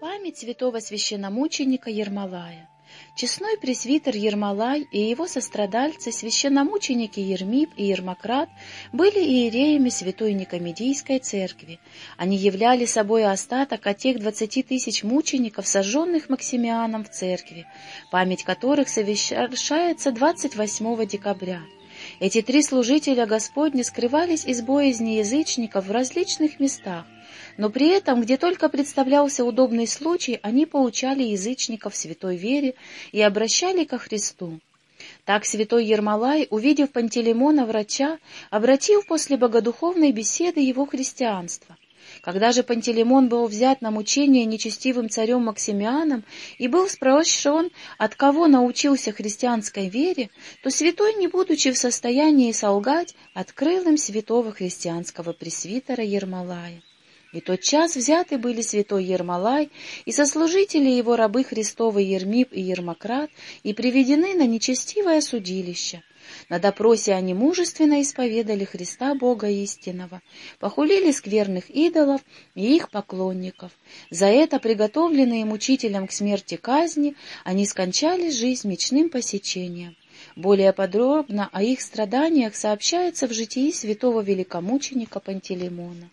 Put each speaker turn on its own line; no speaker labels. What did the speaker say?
Память святого священномученика Ермолая. Честной пресвитер Ермолай и его сострадальцы, священномученики Ермип и Ермократ, были иереями Святой Никомедийской церкви. Они являли собой остаток от тех двадцати тысяч мучеников, сожженных Максимианом в церкви, память которых совершается 28 декабря. Эти три служителя Господня скрывались из боязни язычников в различных местах, но при этом, где только представлялся удобный случай, они поучали язычников святой вере и обращали ко Христу. Так святой Ермолай, увидев Пантелеймона врача, обратил после богодуховной беседы его христианство. Когда же Пантелеймон был взят на мучение нечестивым царем Максимианом и был спрашиван, от кого научился христианской вере, то святой, не будучи в состоянии солгать, открыл им святого христианского пресвитера Ермолая. И тот час взяты были святой Ермолай и сослужители его рабы Христовы Ермип и Ермократ и приведены на нечестивое судилище. На допросе они мужественно исповедали Христа Бога истинного, похулили скверных идолов и их поклонников. За это, приготовленные мучителям к смерти казни, они скончали жизнь мечным посечением. Более подробно о их страданиях сообщается в житии святого великомученика Пантелеймона.